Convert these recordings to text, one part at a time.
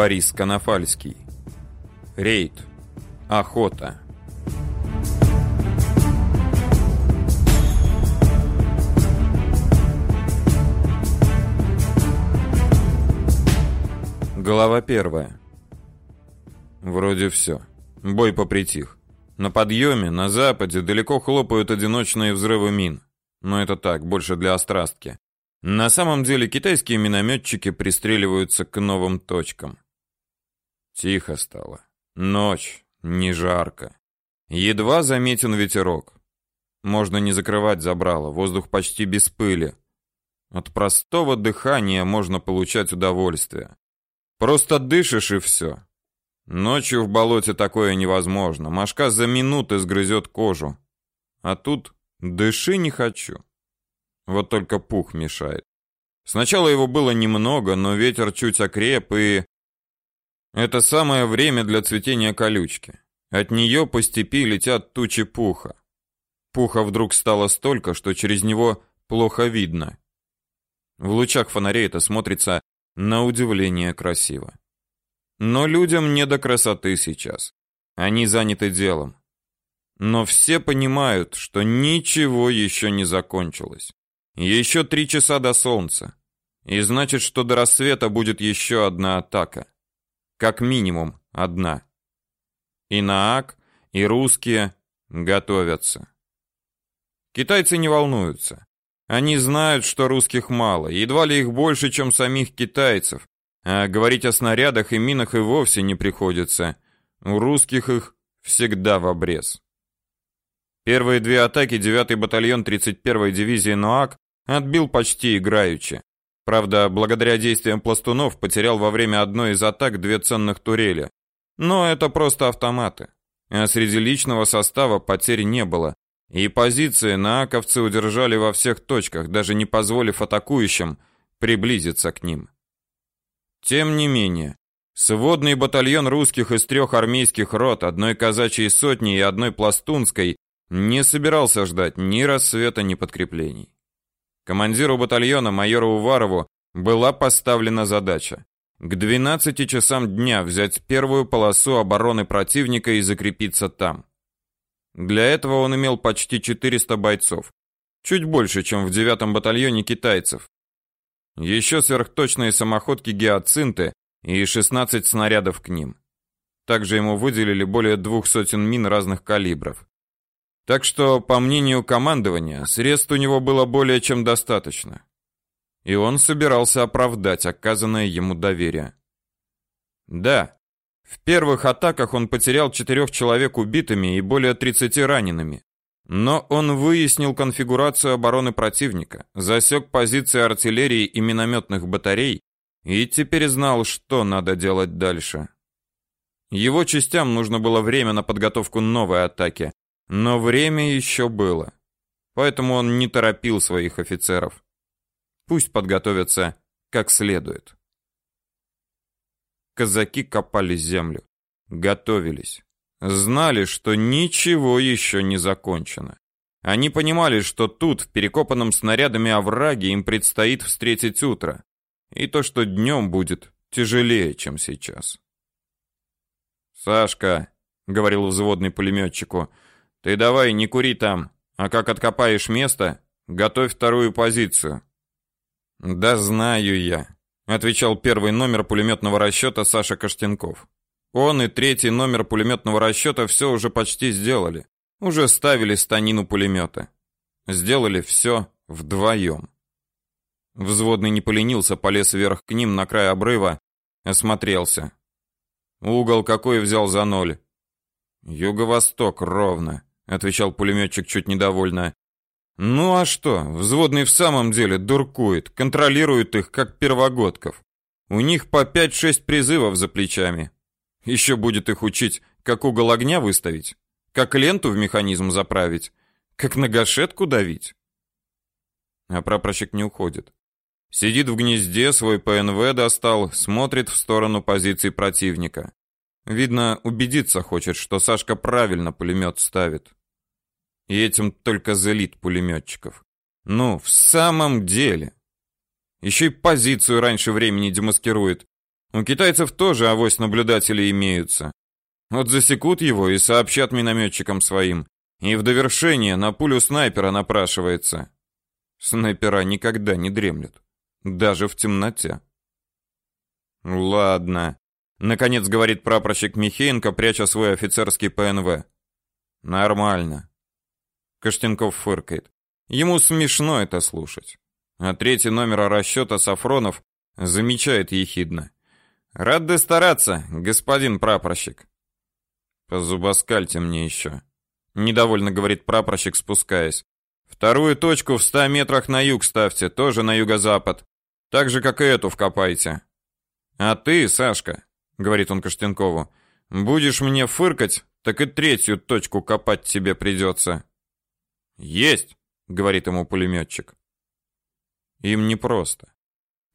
Борис Конофальский. Рейд. Охота. Глава первая. Вроде все. Бой попритих. На подъеме, на западе, далеко хлопают одиночные взрывы мин. Но это так, больше для острастки. На самом деле китайские минометчики пристреливаются к новым точкам. Тихо стало. Ночь, не жарко. Едва заметен ветерок. Можно не закрывать забрало, воздух почти без пыли. От простого дыхания можно получать удовольствие. Просто дышишь и все. Ночью в болоте такое невозможно. Машка за минуты сгрызет кожу. А тут дыши не хочу. Вот только пух мешает. Сначала его было немного, но ветер чуть окреп и... Это самое время для цветения колючки. От нее по степи летят тучи пуха. Пуха вдруг стало столько, что через него плохо видно. В лучах фонарей это смотрится на удивление красиво. Но людям не до красоты сейчас. Они заняты делом. Но все понимают, что ничего еще не закончилось. Еще три часа до солнца. И значит, что до рассвета будет еще одна атака. Как минимум одна. И Наак, и русские готовятся. Китайцы не волнуются. Они знают, что русских мало, едва ли их больше, чем самих китайцев. А говорить о снарядах и минах и вовсе не приходится. У русских их всегда в обрез. Первые две атаки 9-й батальон 31-й дивизии Ноак отбил почти играючи. Правда, благодаря действиям пластунов потерял во время одной из атак две ценных турели. Но это просто автоматы. А среди личного состава потерь не было, и позиции нааковцы удержали во всех точках, даже не позволив атакующим приблизиться к ним. Тем не менее, сводный батальон русских из трех армейских рот, одной казачьей сотни и одной пластунской не собирался ждать ни рассвета, ни подкреплений. Командиру батальона майору Уварову была поставлена задача к 12 часам дня взять первую полосу обороны противника и закрепиться там. Для этого он имел почти 400 бойцов, чуть больше, чем в 9-м батальоне китайцев. Еще сверхточные самоходки гиацинты и 16 снарядов к ним. Также ему выделили более двух сотен мин разных калибров. Так что, по мнению командования, средств у него было более чем достаточно. И он собирался оправдать оказанное ему доверие. Да, в первых атаках он потерял четырех человек убитыми и более 30 ранеными. Но он выяснил конфигурацию обороны противника, засек позиции артиллерии и минометных батарей и теперь знал, что надо делать дальше. Его частям нужно было время на подготовку новой атаки, но время еще было. Поэтому он не торопил своих офицеров. Пусть подготовятся как следует. Казаки копали землю, готовились, знали, что ничего еще не закончено. Они понимали, что тут, в перекопанном снарядами овраге, им предстоит встретить утро, и то, что днем будет тяжелее, чем сейчас. Сашка, говорил взводный пулеметчику, ты давай не кури там, а как откопаешь место, готовь вторую позицию. Да знаю я, отвечал первый номер пулеметного расчета Саша Каштенков. Он и третий номер пулеметного расчета все уже почти сделали. Уже ставили станину пулемета. Сделали все вдвоем. Взводный не поленился, полез вверх к ним на край обрыва, осмотрелся. Угол какой взял за ноль? Юго-восток ровно, отвечал пулеметчик чуть недовольно. Ну а что? Взводный в самом деле дуркует, контролирует их как первогодков. У них по 5-6 призывов за плечами. Еще будет их учить, как угол огня выставить, как ленту в механизм заправить, как на гашетку давить. А прапорщик не уходит. Сидит в гнезде, свой ПНВ достал, смотрит в сторону позиций противника. Видно, убедиться хочет, что Сашка правильно пулемет ставит. И этим только залит пулеметчиков. Ну, в самом деле. Еще и позицию раньше времени демаскирует. У китайцев тоже авось наблюдатели имеются. Вот засекут его и сообщат минометчикам своим. И в довершение на пулю снайпера напрашивается. Снайпера никогда не дремлют, даже в темноте. Ладно, наконец говорит прапорщик Михеенко, пряча свой офицерский ПНВ. Нормально. Каштенков фыркает. Ему смешно это слушать. А третий номер расчета Сафронов замечает ехидно: "Рад стараться, господин прапорщик". Позубоскальте мне еще недовольно говорит прапорщик, спускаясь. Вторую точку в ста метрах на юг ставьте, тоже на юго-запад. Так же, как и эту вкопайте. А ты, Сашка, говорит он Каштенкову, будешь мне фыркать, так и третью точку копать тебе придется. Есть, говорит ему пулеметчик. Им не просто.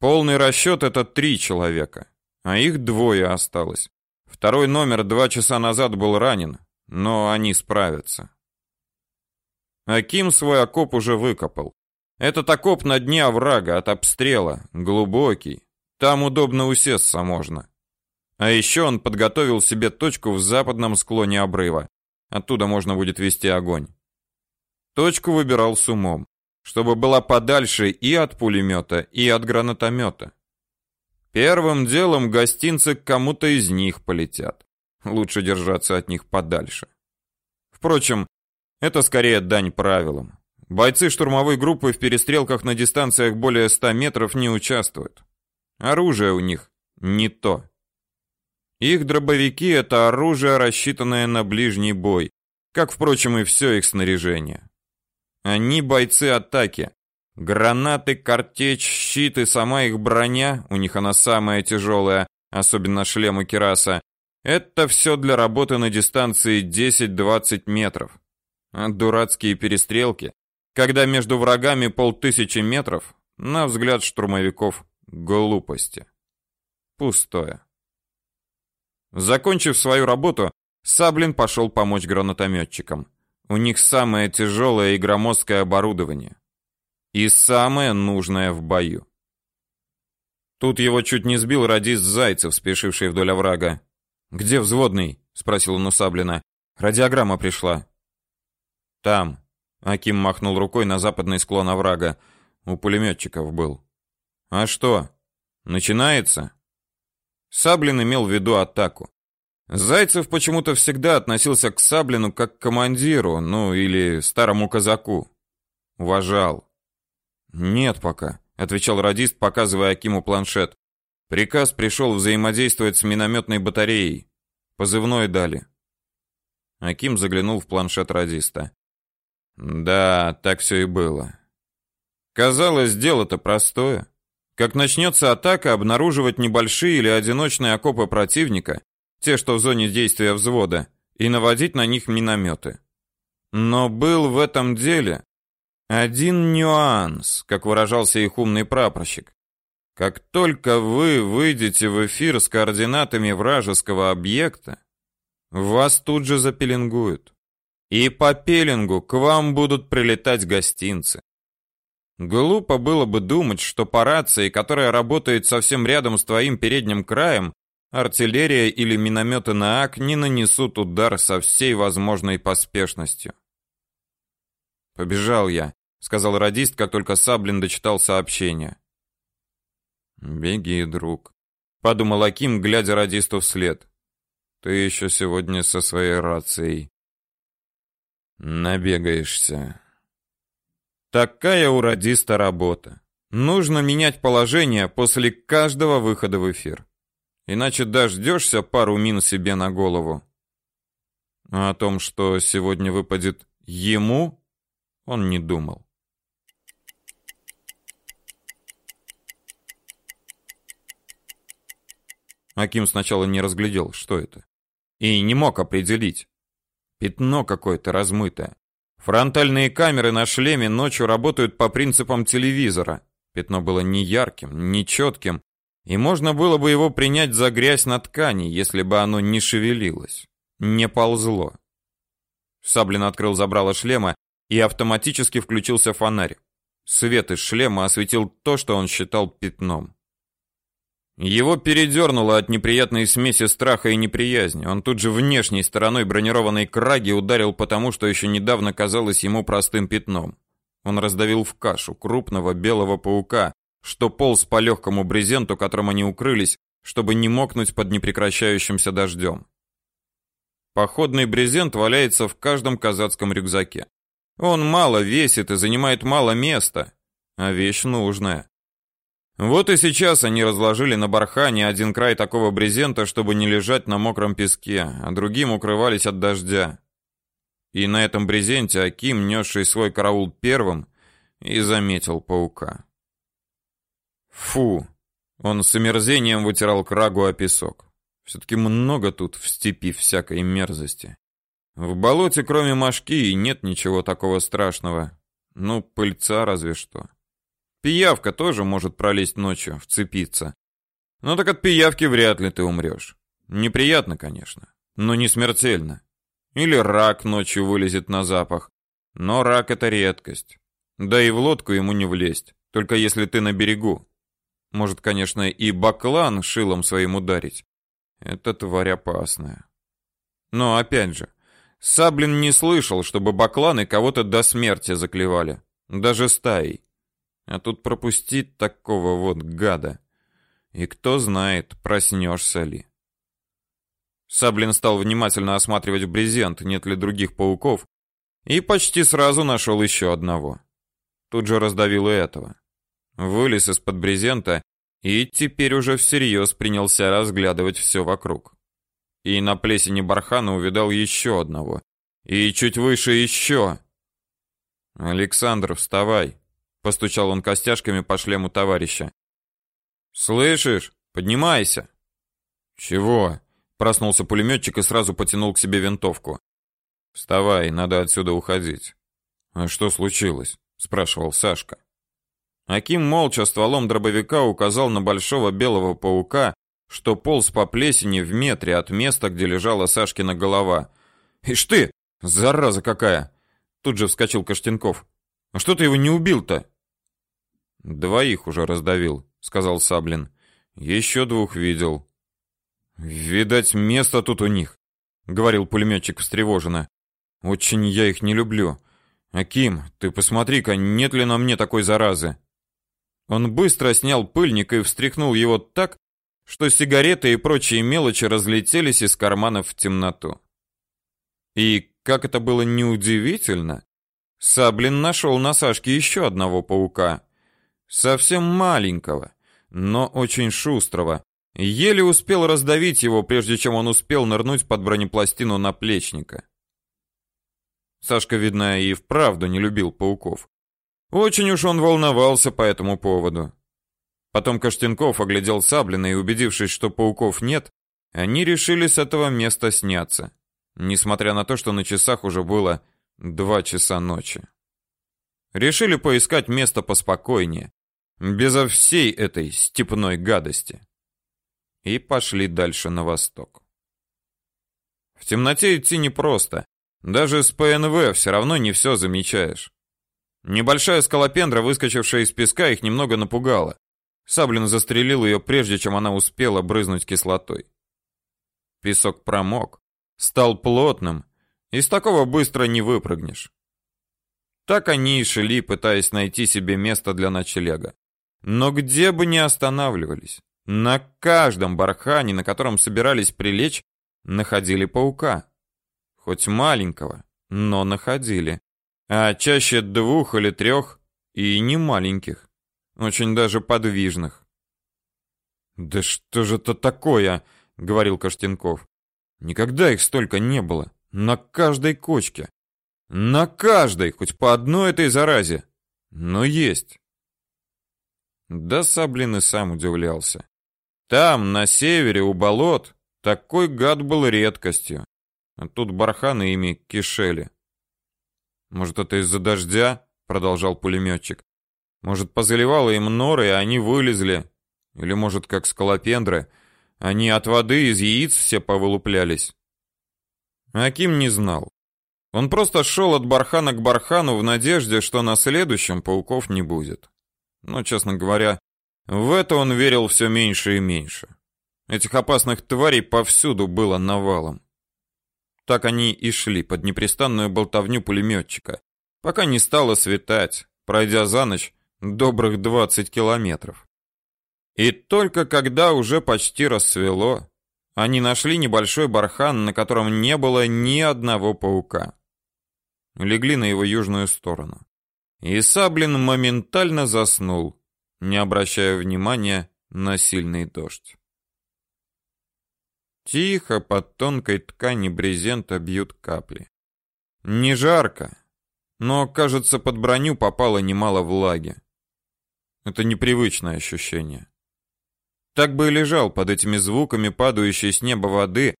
Полный расчет — это три человека, а их двое осталось. Второй номер два часа назад был ранен, но они справятся. Аким свой окоп уже выкопал. Этот окоп на дне оврага от обстрела, глубокий. Там удобно усесться можно. А еще он подготовил себе точку в западном склоне обрыва. Оттуда можно будет вести огонь. Точку выбирал с умом, чтобы была подальше и от пулемета, и от гранатомета. Первым делом гостинцы к кому-то из них полетят. Лучше держаться от них подальше. Впрочем, это скорее дань правилам. Бойцы штурмовой группы в перестрелках на дистанциях более 100 метров не участвуют. Оружие у них не то. Их дробовики это оружие, рассчитанное на ближний бой, как впрочем и все их снаряжение. Они бойцы атаки. Гранаты, картечь, щит и сама их броня, у них она самая тяжелая, особенно шлем у Кираса, это все для работы на дистанции 10-20 метров. А дурацкие перестрелки, когда между врагами полтысячи метров, на взгляд штурмовиков, глупости. Пустое. Закончив свою работу, Саблин пошел помочь гранатометчикам. У них самое тяжелое и громоздкое оборудование. И самое нужное в бою. Тут его чуть не сбил радист Зайцев, спешивший вдоль оврага. Где взводный? спросил он у Саблина. Радиограмма пришла. Там. Аким махнул рукой на западный склон оврага. У пулеметчиков был. А что? Начинается? Саблин имел в виду атаку. Зайцев почему-то всегда относился к Саблину как к командиру, ну или старому казаку. Уважал. Нет пока, отвечал радист, показывая Акиму планшет. Приказ пришел взаимодействовать с минометной батареей. Позывной дали. Аким заглянул в планшет радиста. Да, так все и было. Казалось, дело-то простое. Как начнется атака, обнаруживать небольшие или одиночные окопы противника, те, что в зоне действия взвода, и наводить на них минометы. Но был в этом деле один нюанс, как выражался их умный прапорщик. Как только вы выйдете в эфир с координатами вражеского объекта, вас тут же запеленгуют. И по пеленгу к вам будут прилетать гостинцы. Глупо было бы думать, что по рации, которая работает совсем рядом с твоим передним краем, артиллерия или минометы на АК не нанесут удар со всей возможной поспешностью. Побежал я, сказал радист, как только Саблин дочитал сообщение. Беги, друг, подумал Аким, глядя радисту вслед. Ты еще сегодня со своей рацией набегаешься. Такая у радиста работа. Нужно менять положение после каждого выхода в эфир. Иначе дождешься пару мин себе на голову. А о том, что сегодня выпадет ему, он не думал. Аким сначала не разглядел, что это, и не мог определить. Пятно какое-то размытое. Фронтальные камеры на шлеме ночью работают по принципам телевизора. Пятно было не ярким, не четким, и можно было бы его принять за грязь на ткани, если бы оно не шевелилось, не ползло. Саблин открыл забрало шлема и автоматически включился фонарь. Свет из шлема осветил то, что он считал пятном. Его передернуло от неприятной смеси страха и неприязни. Он тут же внешней стороной бронированной краги ударил по тому, что еще недавно казалось ему простым пятном. Он раздавил в кашу крупного белого паука, что полз по легкому брезенту, которым они укрылись, чтобы не мокнуть под непрекращающимся дождем. Походный брезент валяется в каждом казацком рюкзаке. Он мало весит и занимает мало места, а вещь нужная. Вот и сейчас они разложили на бархане один край такого брезента, чтобы не лежать на мокром песке, а другим укрывались от дождя. И на этом брезенте Аким, несший свой караул первым, и заметил паука. Фу! Он с омерзением вытирал крагу о песок. Все-таки много тут в степи всякой мерзости. В болоте, кроме мошки, нет ничего такого страшного. Ну, пыльца разве что. Пиявка тоже может пролезть ночью, вцепиться. Но так от пиявки вряд ли ты умрешь. Неприятно, конечно, но не смертельно. Или рак ночью вылезет на запах. Но рак это редкость. Да и в лодку ему не влезть, только если ты на берегу. Может, конечно, и баклан шилом своим ударить. Это тварь опасная. Но опять же, Саблин не слышал, чтобы бакланы кого-то до смерти заклевали, даже стаей. А тут пропустить такого вот гада. И кто знает, проснешься ли. Саблин стал внимательно осматривать брезент, нет ли других пауков, и почти сразу нашел еще одного. Тут же раздавил и этого. Вылез из-под брезента и теперь уже всерьез принялся разглядывать все вокруг. И на плесени бархана увидал еще одного. И чуть выше еще. «Александр, вставай!» Постучал он костяшками по шлему товарища. Слышишь? Поднимайся. Чего? Проснулся пулеметчик и сразу потянул к себе винтовку. Вставай, надо отсюда уходить. А что случилось? спрашивал Сашка. Аким молча стволом дробовика указал на большого белого паука, что полз по плесени в метре от места, где лежала Сашкина голова. «Ишь ты! Зараза какая!» Тут же вскочил Каштенков. «А что ты его не убил-то?» Двоих уже раздавил, сказал Саблин. Еще двух видел. Видать, место тут у них, говорил пулеметчик встревоженно. Очень я их не люблю. Аким, ты посмотри-ка, нет ли на мне такой заразы. Он быстро снял пыльник и встряхнул его так, что сигареты и прочие мелочи разлетелись из карманов в темноту. И как это было неудивительно, Саблин нашел на Сашке еще одного паука. Совсем маленького, но очень шустрого. Еле успел раздавить его, прежде чем он успел нырнуть под бронепластину наплечника. Сашка, видно, и вправду не любил пауков. Очень уж он волновался по этому поводу. Потом Каштенков оглядел Саблина и, убедившись, что пауков нет, они решили с этого места сняться, несмотря на то, что на часах уже было два часа ночи. Решили поискать место поспокойнее, безо всей этой степной гадости. И пошли дальше на восток. В темноте идти непросто. Даже с ПНВ все равно не все замечаешь. Небольшая скалопендра, выскочившая из песка, их немного напугала. Саблин застрелил ее, прежде чем она успела брызнуть кислотой. Песок промок, стал плотным, из такого быстро не выпрыгнешь. Так они и шли, пытаясь найти себе место для ночлега. Но где бы ни останавливались, на каждом бархане, на котором собирались прилечь, находили паука. Хоть маленького, но находили. А чаще двух или трех, и не маленьких, очень даже подвижных. «Да что же это такое?» — говорил Каштенков. «Никогда их столько не было. На каждой кочке. На каждой, хоть по одной этой заразе. Но есть. Да Саблин и сам удивлялся. Там, на севере, у болот, такой гад был редкостью. А тут барханы ими кишели. Может, это из-за дождя? Продолжал пулеметчик. Может, позаливало им норы, и они вылезли. Или, может, как скалопендры, они от воды из яиц все повылуплялись. Аким не знал. Он просто шел от бархана к бархану в надежде, что на следующем пауков не будет. Но, честно говоря, в это он верил все меньше и меньше. Этих опасных тварей повсюду было навалом. Так они и шли под непрестанную болтовню пулеметчика, пока не стало светать, пройдя за ночь добрых 20 километров. И только когда уже почти рассвело, они нашли небольшой бархан, на котором не было ни одного паука. Легли на его южную сторону. И Саблин моментально заснул, не обращая внимания на сильный дождь. Тихо под тонкой ткани брезента бьют капли. Не жарко, но, кажется, под броню попало немало влаги. Это непривычное ощущение. Так бы и лежал под этими звуками падающей с неба воды,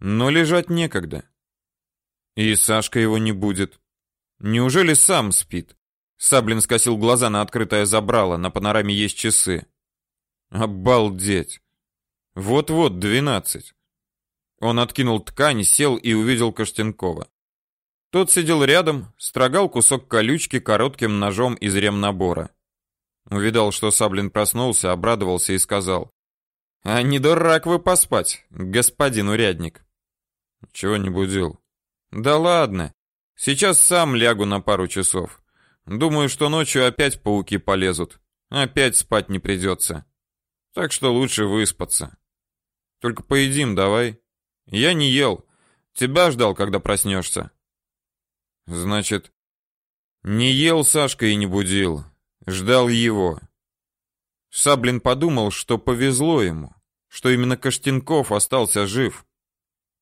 но лежать некогда. И Сашка его не будет. Неужели сам спит? Саблин скосил глаза на открытое забрало, на панораме есть часы. Обалдеть. Вот-вот двенадцать. Он откинул ткань, сел и увидел Каштенкова. Тот сидел рядом, строгал кусок колючки коротким ножом из ремнабора. Увидал, что Саблин проснулся, обрадовался и сказал: "А не дурак вы поспать, господин урядник". Чего не будил? Да ладно. Сейчас сам лягу на пару часов. Думаю, что ночью опять пауки полезут. Опять спать не придется. Так что лучше выспаться. Только поедим давай. Я не ел. Тебя ждал, когда проснешься. Значит, не ел Сашка и не будил. Ждал его. Саблин подумал, что повезло ему, что именно Каштенков остался жив.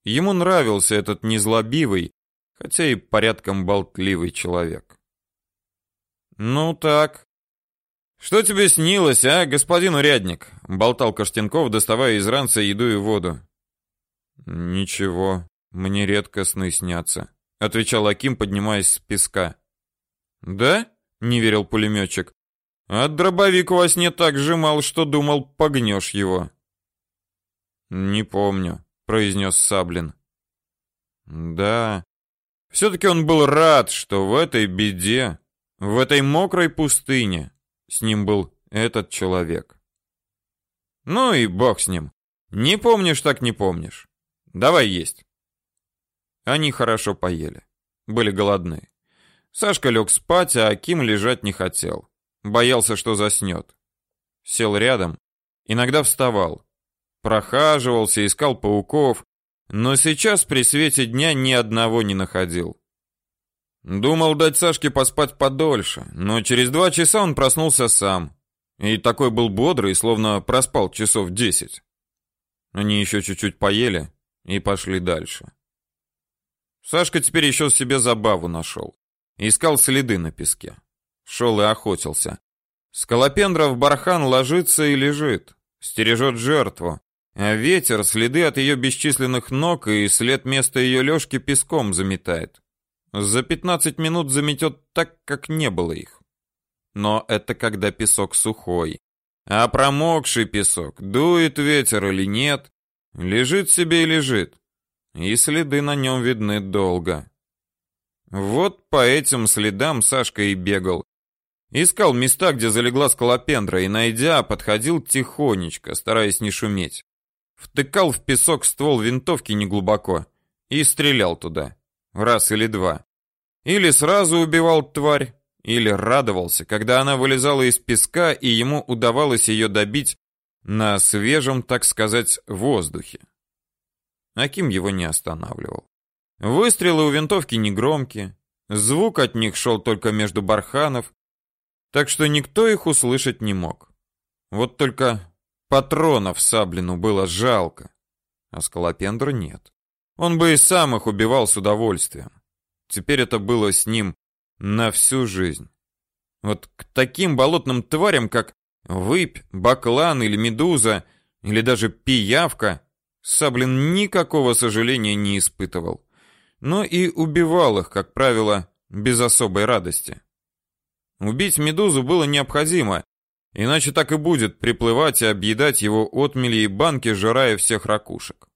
Ему нравился этот незлобивый, хотя и порядком болтливый человек. Ну так. Что тебе снилось, а, господин урядник? болтал Каштенков, доставая из ранца еду и воду. Ничего, мне редко сны снятся, отвечал Аким, поднимаясь с песка. Да? не верил пулеметчик. А дробовик во сне так сжимал, что думал, погнешь его. Не помню, произнес Саблин. Да. все таки он был рад, что в этой беде, в этой мокрой пустыне с ним был этот человек. Ну и бог с ним. Не помнишь, так не помнишь. Давай есть. Они хорошо поели. Были голодны. Сашка лег спать, а Аким лежать не хотел. Боялся, что заснет. Сел рядом, иногда вставал. Прохаживался, искал пауков, но сейчас при свете дня ни одного не находил. Думал дать Сашке поспать подольше, но через два часа он проснулся сам. И такой был бодрый, словно проспал часов десять. Они еще чуть-чуть поели и пошли дальше. Сашка теперь еще себе забаву нашел. Искал следы на песке. Шел и охотился. Скалопендра бархан ложится и лежит, стережет жертву, а ветер следы от ее бесчисленных ног и след места ее лёжки песком заметает. За 15 минут заметет так, как не было их. Но это когда песок сухой. А промокший песок, дует ветер или нет, лежит себе и лежит. И следы на нем видны долго. Вот по этим следам Сашка и бегал. Искал места, где залегла скалопендра, и, найдя, подходил тихонечко, стараясь не шуметь. Втыкал в песок ствол винтовки неглубоко и стрелял туда. Раз или два. Или сразу убивал тварь, или радовался, когда она вылезала из песка, и ему удавалось ее добить на свежем, так сказать, воздухе. Аким его не останавливал. Выстрелы у винтовки негромкие, звук от них шел только между барханов, так что никто их услышать не мог. Вот только патронов Саблину было жалко, а Скалопендру нет. Он бы и сам их убивал с удовольствием. Теперь это было с ним на всю жизнь. Вот к таким болотным тварям, как выпь, баклан или медуза, или даже пиявка, Саблин никакого сожаления не испытывал но и убивал их, как правило, без особой радости. Убить медузу было необходимо, иначе так и будет приплывать и объедать его отмели и банки, жирая всех ракушек.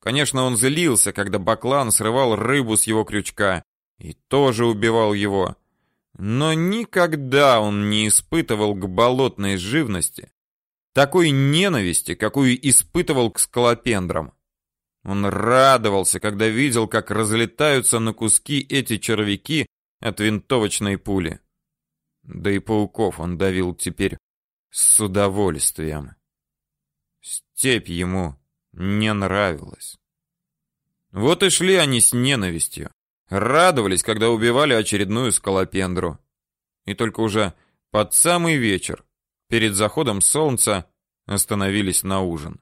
Конечно, он злился, когда баклан срывал рыбу с его крючка и тоже убивал его. Но никогда он не испытывал к болотной живности такой ненависти, какую испытывал к скалопендрам. Он радовался, когда видел, как разлетаются на куски эти червяки от винтовочной пули. Да и пауков он давил теперь с удовольствием. Степь ему не нравилась. Вот и шли они с ненавистью. Радовались, когда убивали очередную скалопендру. И только уже под самый вечер, перед заходом солнца, остановились на ужин.